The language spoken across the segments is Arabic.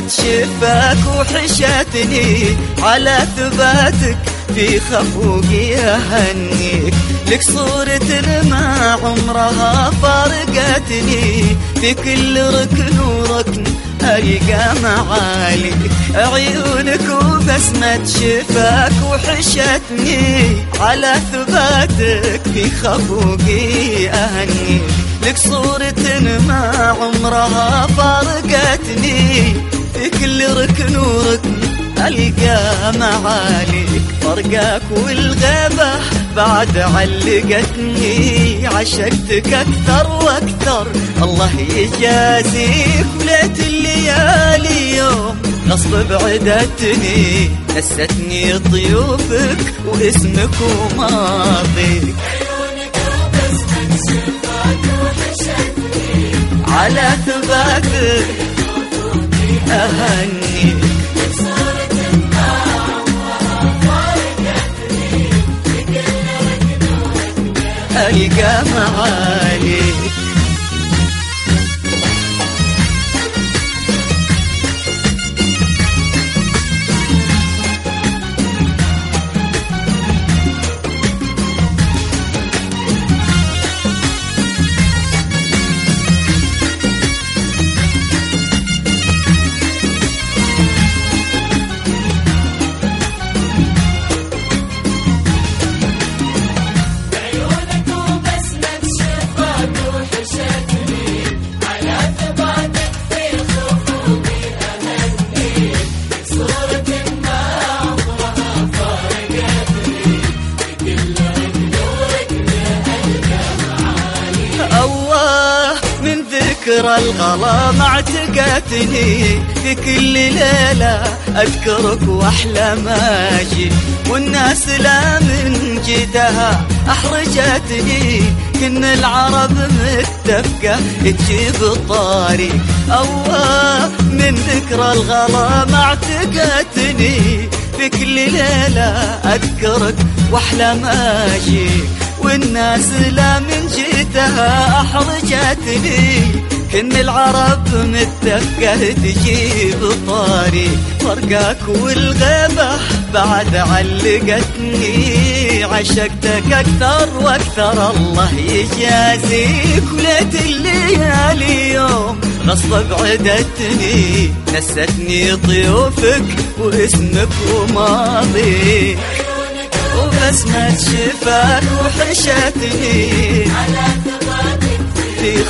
وبسمة شفاك وحشتني على ثباتك في خفوقي أهنيك لك صورة ما عمرها فارقتني في كل ركن وركن ألقى معاليك عيونك وبسمة شفاك وحشتني. على ثباتك في خفوقي أهنيك لك صورة ما عمرها فارقتني. في كل ركن وركن ألقى معاليك فرقاك والغابة بعد علقتني. عشقتك أكثر وأكثر. الله يجازيك وليت بعدتني نستني ضيوفك واسمك وماضيك على ثباتك أهنيك ألقى معاليك ذكرى الغلا اعتقتني في كل ليلة. أذكرك وأحلم أجي. والناس لا من جدها أحرجتني. كن العرب متفقة تجيب طاري الله من ذكرى الغلا اعتقتني في كل ليلة. أذكرك وأحلم أجيك والناس لا من جيتها أحرجتني. كن العرب متفقة تجيب طاري فرقاك والغيبة بعد علقتني. عشقتك أكثر وأكثر الله يجازيك. وليت الليالي يوم غصب بعدتني نستني ضيوفك واسمك وماضيك وبسمة شفاك وحشتني.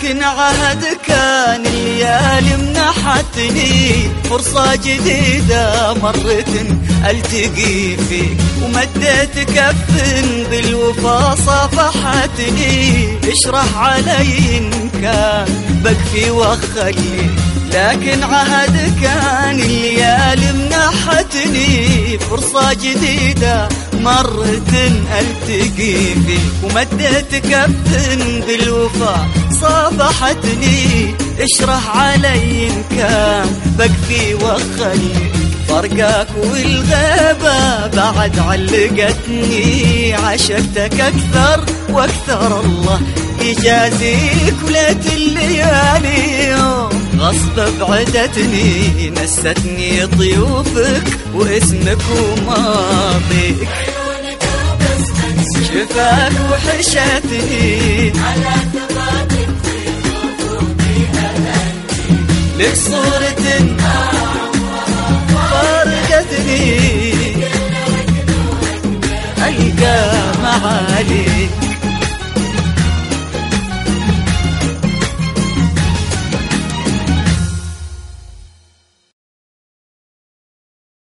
لكن عهد كان الليالي منحتني. فرصة جديدة مرة ألتقي فيك. ومديت كف بالوفا صافحتني اشرح علي إن كان بكفي واخلي لكن عهد كان الليالي منحتني. فرصة جديدة مرة ألتقي فيك ومديت كف بالوفا صافحتني اشرح علي ان كان بكفي واخلي فرقاك والغيبة بعد علقتني عشقتك أكثر وأكثر الله يجازيك وليت الليالي. يوم غصب بعدتني نستني ضيوفك واسمك وماضيك شفاك وحشتني على تفاضي لك صورة فارقتني ألقى معاليك.